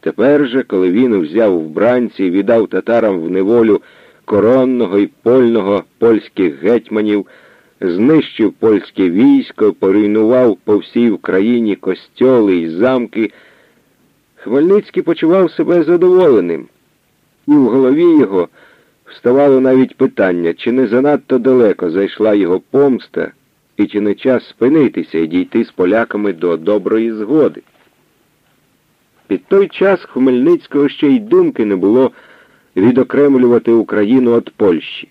Тепер же, коли він взяв в бранці і віддав татарам в неволю коронного і польного польських гетьманів, знищив польське військо, поруйнував по всій Україні костьоли і замки, Хмельницький почував себе задоволеним, і в голові його вставало навіть питання, чи не занадто далеко зайшла його помста, і чи не час спинитися і дійти з поляками до доброї згоди. Під той час Хмельницького ще й думки не було відокремлювати Україну від Польщі.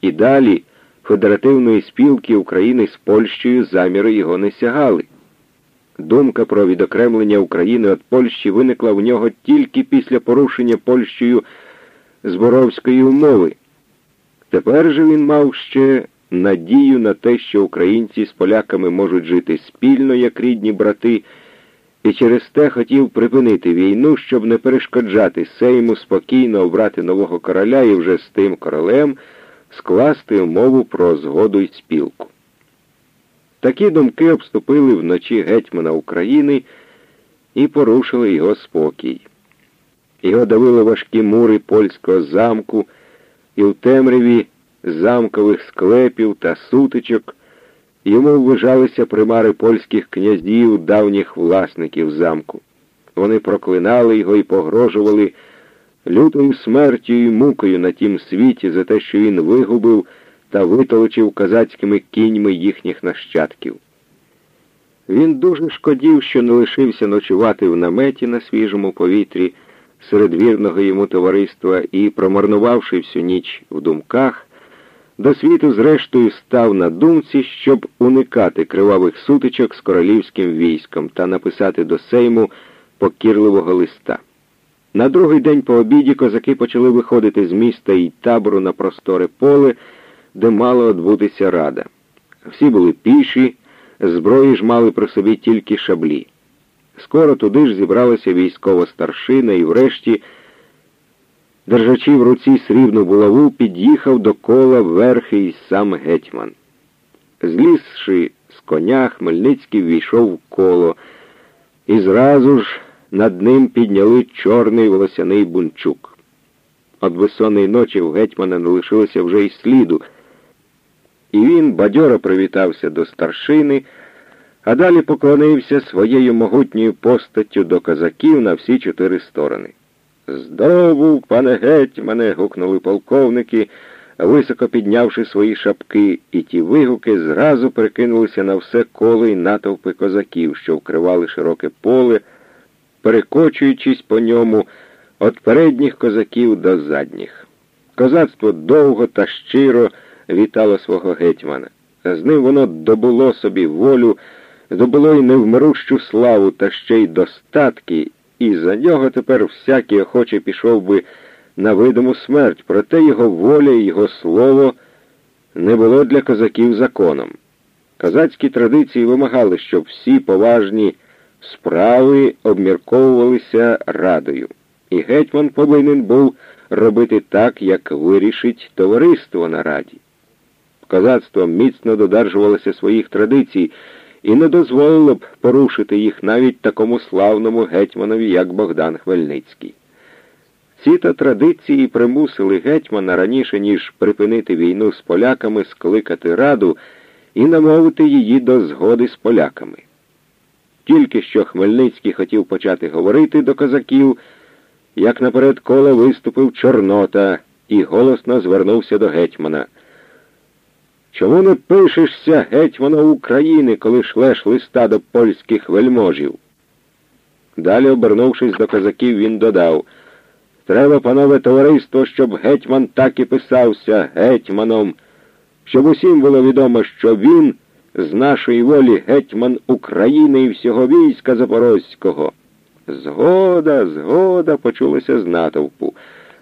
І далі Федеративної спілки України з Польщею заміри його не сягали. Думка про відокремлення України від Польщі виникла в нього тільки після порушення Польщею Зборовської умови. Тепер же він мав ще надію на те, що українці з поляками можуть жити спільно, як рідні брати, і через те хотів припинити війну, щоб не перешкоджати Сейму спокійно обрати нового короля і вже з тим королем скласти умову про згоду й спілку. Такі думки обступили вночі гетьмана України і порушили його спокій. Його давили важкі мури польського замку, і в темряві замкових склепів та сутичок йому ввижалися примари польських князів, давніх власників замку. Вони проклинали його і погрожували лютою смертю і мукою на тім світі за те, що він вигубив та витолочив козацькими кіньми їхніх нащадків. Він дуже шкодів, що не лишився ночувати в наметі на свіжому повітрі серед вірного йому товариства і, промарнувавши всю ніч в думках, до світу, зрештою, став на думці, щоб уникати кривавих сутичок з королівським військом та написати до Сейму покірливого листа. На другий день по обіді козаки почали виходити з міста і табору на просторе поле, де мала відбутися рада. Всі були піші, зброї ж мали при собі тільки шаблі. Скоро туди ж зібралася військова старшина і врешті, держачи в руці срібну булаву, під'їхав до кола верхи й сам гетьман. Злізши з коня, Хмельницький ввійшов в коло, і зразу ж над ним підняли чорний волосяний бунчук. От безсонної ночі в гетьмана не лишилося вже й сліду, і він бадьоро привітався до старшини а далі поклонився своєю могутньою постаттю до козаків на всі чотири сторони. Здобув, пане гетьмане, гукнули полковники, високо піднявши свої шапки, і ті вигуки зразу перекинулися на все коло й натовпи козаків, що вкривали широке поле, перекочуючись по ньому від передніх козаків до задніх. Козацтво довго та щиро вітало свого гетьмана. З ним воно добуло собі волю здобуло й невмирущу славу та ще й достатки, і за нього тепер всякий охоче пішов би на видиму смерть, проте його воля і його слово не було для козаків законом. Козацькі традиції вимагали, щоб всі поважні справи обмірковувалися радою, і гетьман повинен був робити так, як вирішить товариство на раді. Козацтво міцно додержувалося своїх традицій і не дозволило б порушити їх навіть такому славному гетьманові, як Богдан Хмельницький. Ці та традиції примусили гетьмана раніше, ніж припинити війну з поляками, скликати раду і намовити її до згоди з поляками. Тільки що Хмельницький хотів почати говорити до козаків, як наперед кола виступив Чорнота і голосно звернувся до гетьмана. Чому не пишешся гетьмана України, коли шлеш листа до польських вельможів? Далі, обернувшись до козаків, він додав Треба, панове товариство, щоб гетьман так і писався гетьманом, щоб усім було відомо, що він з нашої волі гетьман України і всього війська Запорозького. Згода, згода, почулося з натовпу.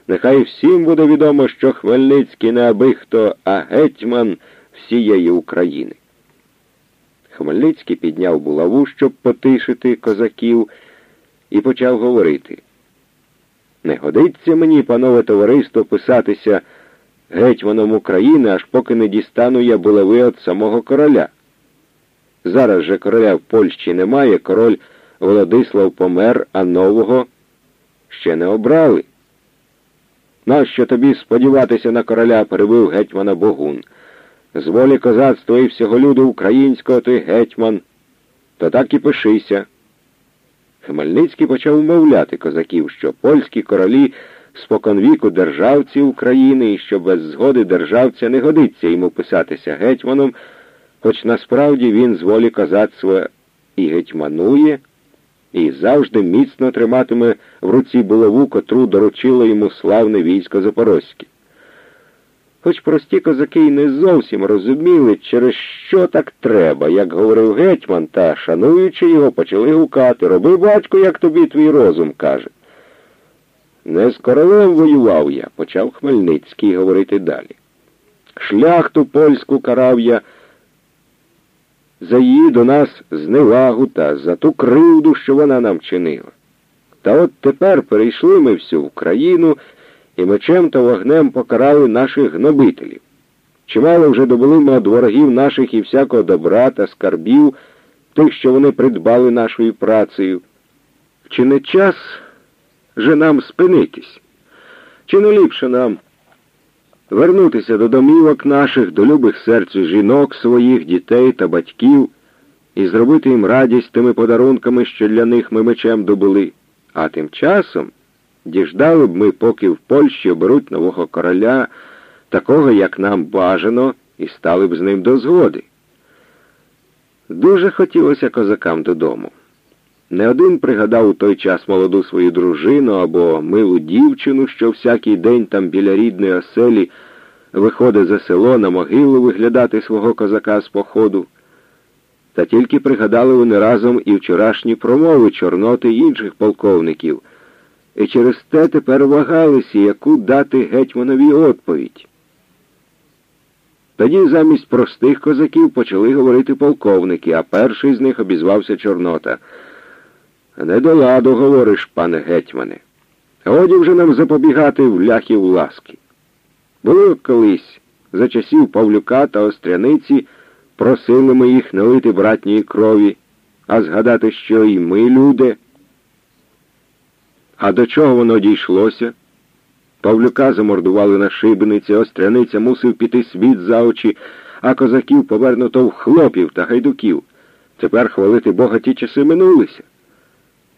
Нехай всім буде відомо, що Хмельницький не аби хто, а гетьман всієї України. Хмельницький підняв булаву, щоб потишити козаків, і почав говорити. Не годиться мені, панове товариство, писатися гетьманом України, аж поки не дістану я булави від самого короля. Зараз же короля в Польщі немає, король Володислав помер, а нового ще не обрали. Нащо тобі сподіватися на короля, перебив гетьмана Богун. З волі козацтва і всього люду українського ти гетьман, то так і пишися. Хмельницький почав умовляти козаків, що польські королі споконвіку державці України і що без згоди державця не годиться йому писатися гетьманом, хоч насправді він з волі козацтва і гетьманує, і завжди міцно триматиме в руці булаву, котру доручило йому славне військо Запорозьке. Хоч прості козаки й не зовсім розуміли, через що так треба, як говорив гетьман, та, шануючи його, почали гукати Роби, батько, як тобі твій розум каже. Не з королем воював я, почав Хмельницький говорити далі. Шляхту польську карав я за її до нас зневагу та за ту кривду, що вона нам чинила. Та от тепер перейшли ми всю Україну і мечем та вогнем покарали наших гнобителів. Чимало вже добули ми від ворогів наших і всякого добра та скарбів, тих, що вони придбали нашою працею. Чи не час же нам спинитись? Чи не ліпше нам вернутися до домівок наших, до любих серцю жінок своїх, дітей та батьків і зробити їм радість тими подарунками, що для них ми мечем добули, а тим часом Діждали б ми, поки в Польщі оберуть нового короля, такого, як нам бажано, і стали б з ним до згоди. Дуже хотілося козакам додому. Не один пригадав у той час молоду свою дружину або милу дівчину, що всякий день там біля рідної оселі виходить за село на могилу виглядати свого козака з походу. Та тільки пригадали вони разом і вчорашні промови Чорноти інших полковників і через те тепер вагалися, яку дати гетьманові відповідь. Тоді замість простих козаків почали говорити полковники, а перший з них обізвався Чорнота. Не до ладу, говориш, пане гетьмане. Годі вже нам запобігати в ляхів ласки. Було колись за часів Павлюка та Остряниці просили ми їх налити братньої крові, а згадати, що і ми, люди, а до чого воно дійшлося? Павлюка замордували на шибениці, остряниця мусив піти світ за очі, а козаків повернуто в хлопів та гайдуків. Тепер хвалити Бога ті часи минулися.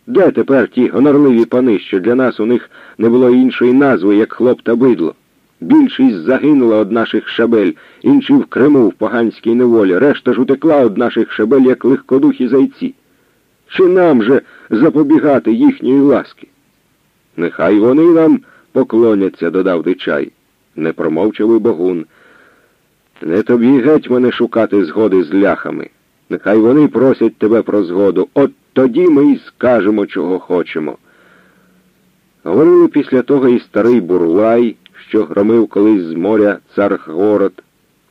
Де тепер ті гонорливі пани, що для нас у них не було іншої назви, як хлоп та бидло? Більшість загинула од наших шабель, інші в Криму в поганській неволі, решта ж утекла од наших шабель, як легкодухі зайці. Чи нам же запобігати їхньої ласки? Нехай вони нам поклоняться, додав дичай. Не промовчав і богун. Не тобі, гетьмане, шукати згоди з ляхами. Нехай вони просять тебе про згоду. От тоді ми й скажемо, чого хочемо. Говорили після того і старий Бурлай, що громив колись з моря цар Город,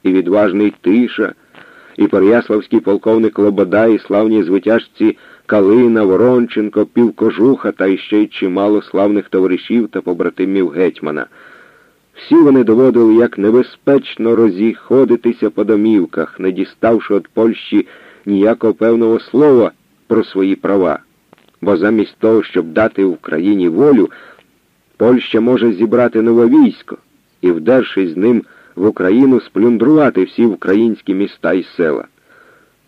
і відважний Тиша, і Переяславський полковник Лобода, і славні звитяжці Калина, Воронченко, Півкожуха та іще й чимало славних товаришів та побратимів гетьмана. Всі вони доводили, як небезпечно розіходитися по домівках, не діставши від Польщі ніякого певного слова про свої права. Бо замість того, щоб дати Україні волю, Польща може зібрати нове військо і, вдершись з ним в Україну, сплюндрувати всі українські міста і села.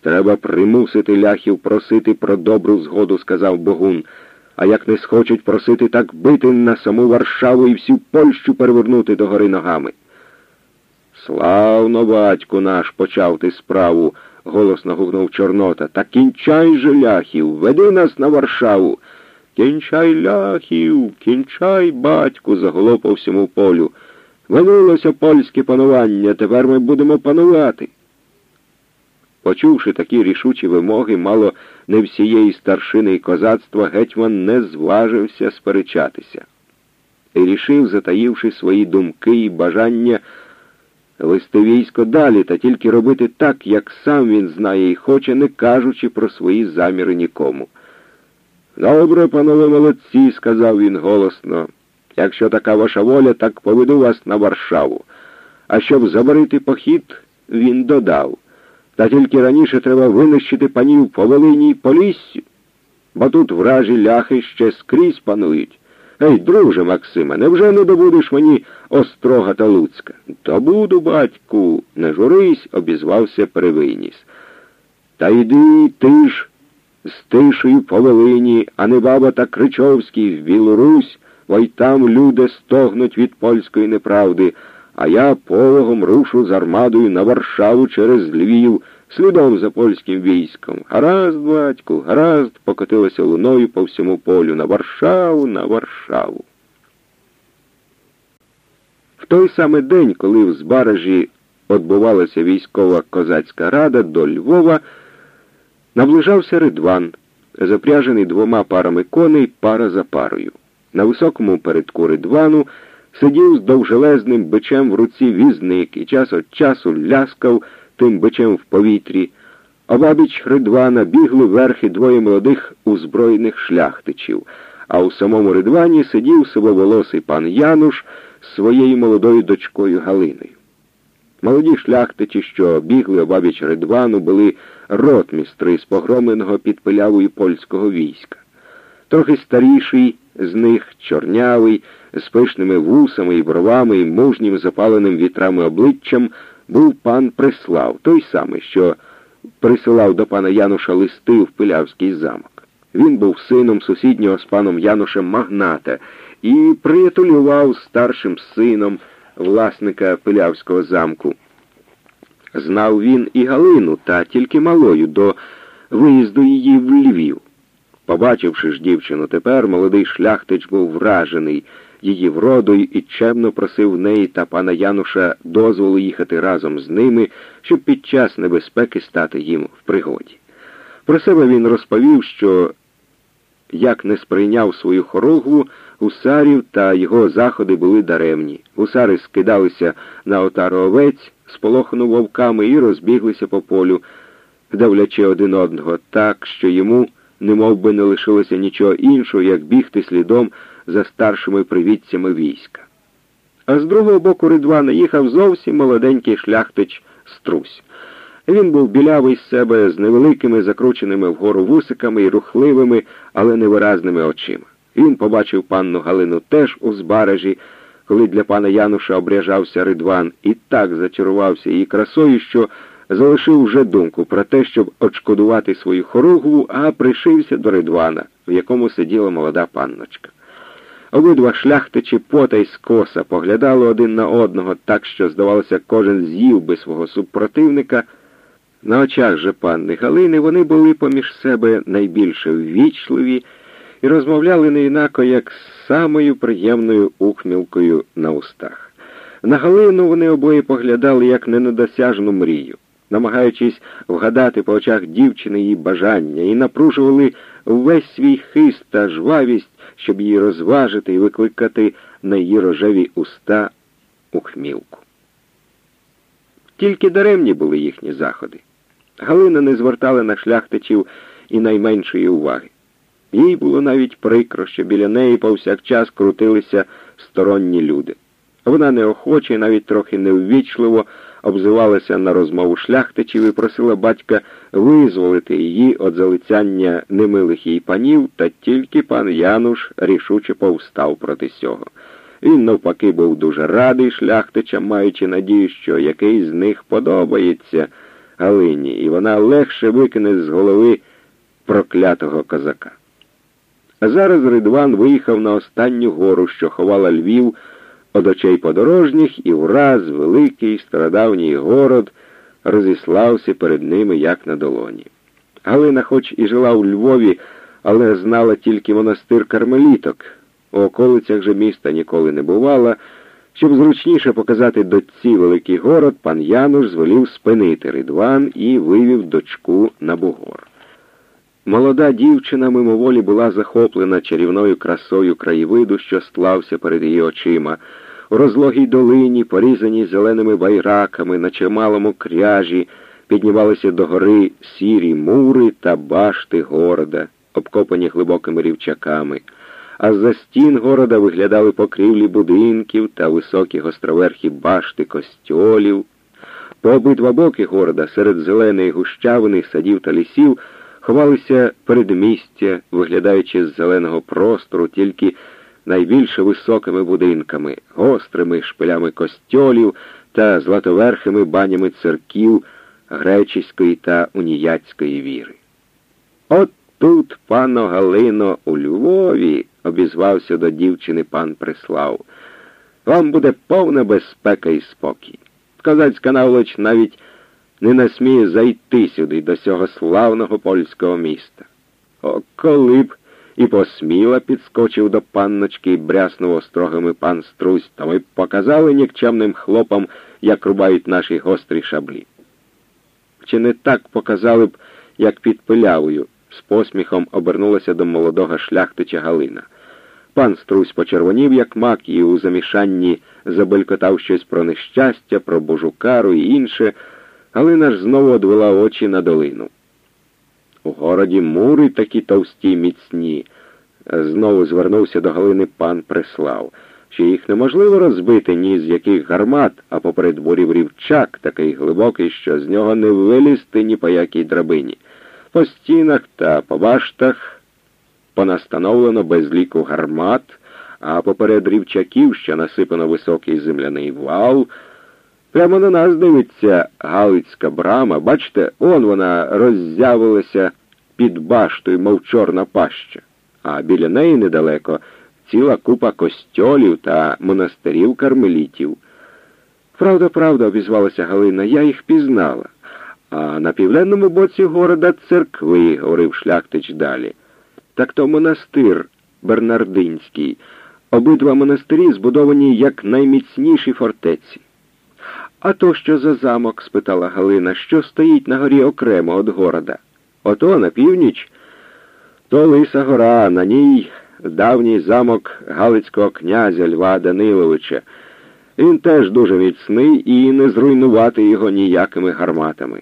Треба примусити ляхів просити про добру згоду, сказав Богун. А як не схочуть просити, так бити на саму Варшаву і всю Польщу перевернути до гори ногами. Славно, батьку наш, почав ти справу, голосно гукнув Чорнота. Та кінчай же ляхів, веди нас на Варшаву. Кінчай ляхів, кінчай, батьку, заголо по всьому полю. Минулося польське панування, тепер ми будемо панувати. Почувши такі рішучі вимоги, мало не всієї старшини і козацтва, гетьман не зважився сперечатися і рішив, затаївши свої думки і бажання, вести військо далі та тільки робити так, як сам він знає і хоче, не кажучи про свої заміри нікому. Добре, панове молодці, сказав він голосно. Якщо така ваша воля, так поведу вас на Варшаву. А щоб заборити похід, він додав. Та тільки раніше треба винищити панів по Волині по ліссю, бо тут вражі ляхи ще скрізь панують. Ей, друже Максиме, невже не добудеш мені острога та Луцька? Добуду, батьку, не журись, обізвався Перевийніс. Та йди ти ж з тишею по Волині, а не баба та Кричовський в Білорусь, бо й там люди стогнуть від польської неправди, а я пологом рушу з армадою на Варшаву через Львів, слідом за польським військом. Гаразд, батьку, гаразд, покотилося луною по всьому полю на Варшаву, на Варшаву. В той самий день, коли в Збаражі відбувалася військова козацька рада до Львова, наближався Ридван, запряжений двома парами коней пара за парою. На високому передку Ридвану сидів з довжелезним бичем в руці візник і час від часу ляскав тим бичем в повітрі. Обабіч Ридвана бігли верхи двоє молодих узброєних шляхтичів, а у самому Ридвані сидів сивоволосий пан Януш з своєю молодою дочкою Галиною. Молоді шляхтичі, що бігли обабіч Ридвану, були ротмістри з погромленого під пилявою польського війська. Трохи старіший з них, чорнявий, з пишними вусами і бровами і мужнім запаленим вітрами обличчям, був пан Прислав, той самий, що присилав до пана Януша листи в Пилявський замок. Він був сином сусіднього з паном Янушем Магната і приятелював старшим сином власника Пилявського замку. Знав він і Галину, та тільки малою до виїзду її в Львів. Побачивши ж дівчину тепер, молодий шляхтич був вражений її вродою і чемно просив неї та пана Януша дозволу їхати разом з ними, щоб під час небезпеки стати їм в пригоді. Про себе він розповів, що як не сприйняв свою хоругву, гусарів та його заходи були даремні. Гусари скидалися на отару овець, сполохану вовками, і розбіглися по полю, давлячи один одного так, що йому немов би не лишилося нічого іншого, як бігти слідом за старшими привідцями війська. А з другого боку Ридвана їхав зовсім молоденький шляхтич Струсь. Він був білявий з себе з невеликими закрученими вгору вусиками і рухливими, але невиразними очима. Він побачив панну Галину теж у збаражі, коли для пана Януша обряжався Ридван, і так зачарувався її красою, що залишив вже думку про те, щоб очкодувати свою хоругву, а пришився до Ридвана, в якому сиділа молода панночка. Обидва шляхтичі пота й скоса поглядали один на одного так, що, здавалося, кожен з'їв би свого супротивника. На очах же панни Галини вони були поміж себе найбільше ввічливі і розмовляли не інако, як з самою приємною ухмілкою на устах. На Галину вони обоє поглядали як на недосяжну мрію, намагаючись вгадати по очах дівчини її бажання, і напружували весь свій хист та жвавість, щоб її розважити і викликати на її рожеві уста ухмілку. Тільки даремні були їхні заходи. Галина не звертала на шляхтичів і найменшої уваги. Їй було навіть прикро, що біля неї повсякчас крутилися сторонні люди. Вона неохоче, навіть трохи неввічливо обзивалася на розмову шляхтичів і просила батька визволити її від залицяння немилих їй панів, та тільки пан Януш рішуче повстав проти цього. Він, навпаки, був дуже радий шляхтичам, маючи надію, що якийсь з них подобається Галині, і вона легше викине з голови проклятого козака. А зараз Ридван виїхав на останню гору, що ховала Львів од очей подорожніх, і враз великий стародавній город розіслався перед ними, як на долоні. Галина, хоч і жила у Львові, але знала тільки монастир кармеліток. У околицях же міста ніколи не бувала. Щоб зручніше показати дочці великий город, пан Януш звелів спинити ридван і вивів дочку на бугор. Молода дівчина мимоволі була захоплена чарівною красою краєвиду, що стлався перед її очима. У розлогій долині, порізаній зеленими байраками, на чималому кряжі, піднімалися до гори сірі мури та башти города, обкопані глибокими рівчаками, а з-за стін города виглядали покрівлі будинків та високі гостроверхі башти костьолів. По обидва боки города, серед зеленої гущавини, садів та лісів, ховалися передмістя, виглядаючи з зеленого простору, тільки найбільше високими будинками, гострими шпилями костьолів та златоверхими банями церків гречеської та уніяцької віри. От тут, пано Галино, у Львові, обізвався до дівчини пан Преслав, вам буде повна безпека і спокій. Козацька наволоч навіть не насміє зайти сюди до цього славного польського міста. О, коли б і посміла підскочив до панночки і бряснув острогами пан Струсь, то ми показали нікчемним хлопам, як рубають наші гострі шаблі. Чи не так показали б, як під пилявою, з посміхом обернулася до молодого шляхтича Галина. Пан Струсь почервонів, як мак, і у замішанні забелькотав щось про нещастя, про божукару і інше, Галина ж знову одвела очі на долину. У городі мури такі товсті, міцні. Знову звернувся до Галини пан Преслав, що їх неможливо розбити ні з яких гармат, а поперед бурів рівчак такий глибокий, що з нього не вилізти ні по якій драбині. По стінах та по баштах понастановлено безліку гармат, а поперед рівчаків, що насипано високий земляний вал. Прямо на нас дивиться Галицька брама. Бачите, он вона роззявилася під баштою, мов чорна паща, а біля неї недалеко ціла купа костьолів та монастирів кармелітів. Правда, правда, обізвалася Галина, я їх пізнала. А на південному боці города церкви, говорив шляхтич далі. Так то монастир Бернардинський. Обидва монастирі збудовані як найміцніші фортеці. А то що за замок? спитала Галина, що стоїть на горі окремо від города. Ото на північ то Лиса гора, на ній давній замок Галицького князя Льва Даниловича. Він теж дуже міцний і не зруйнувати його ніякими гарматами.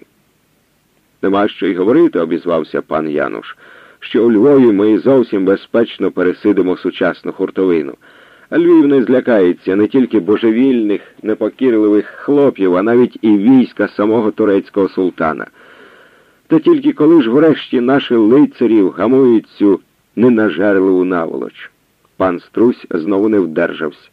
Нема що й говорити, обізвався пан Януш, що у Львові ми зовсім безпечно пересидимо сучасну хуртовину. Львів не злякається не тільки божевільних, непокірливих хлопів, а навіть і війська самого турецького султана. Та тільки коли ж врешті наші лицарі вгамують цю ненажерливу наволоч. Пан Струсь знову не вдержався.